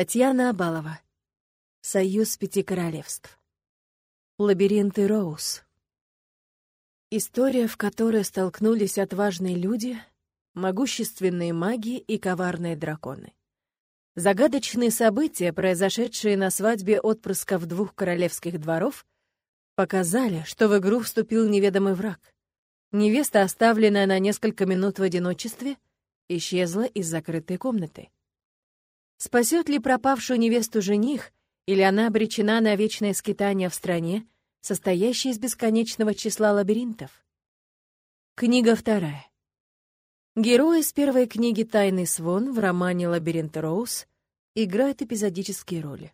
Татьяна Абалова. Союз пяти королевств. Лабиринты Роуз. История, в которой столкнулись отважные люди, могущественные маги и коварные драконы. Загадочные события, произошедшие на свадьбе отпрысков двух королевских дворов, показали, что в игру вступил неведомый враг. Невеста, оставленная на несколько минут в одиночестве, исчезла из закрытой комнаты. Спасет ли пропавшую невесту жених, или она обречена на вечное скитание в стране, состоящей из бесконечного числа лабиринтов? Книга вторая. Герой из первой книги «Тайный свон» в романе «Лабиринт Роуз» играют эпизодические роли.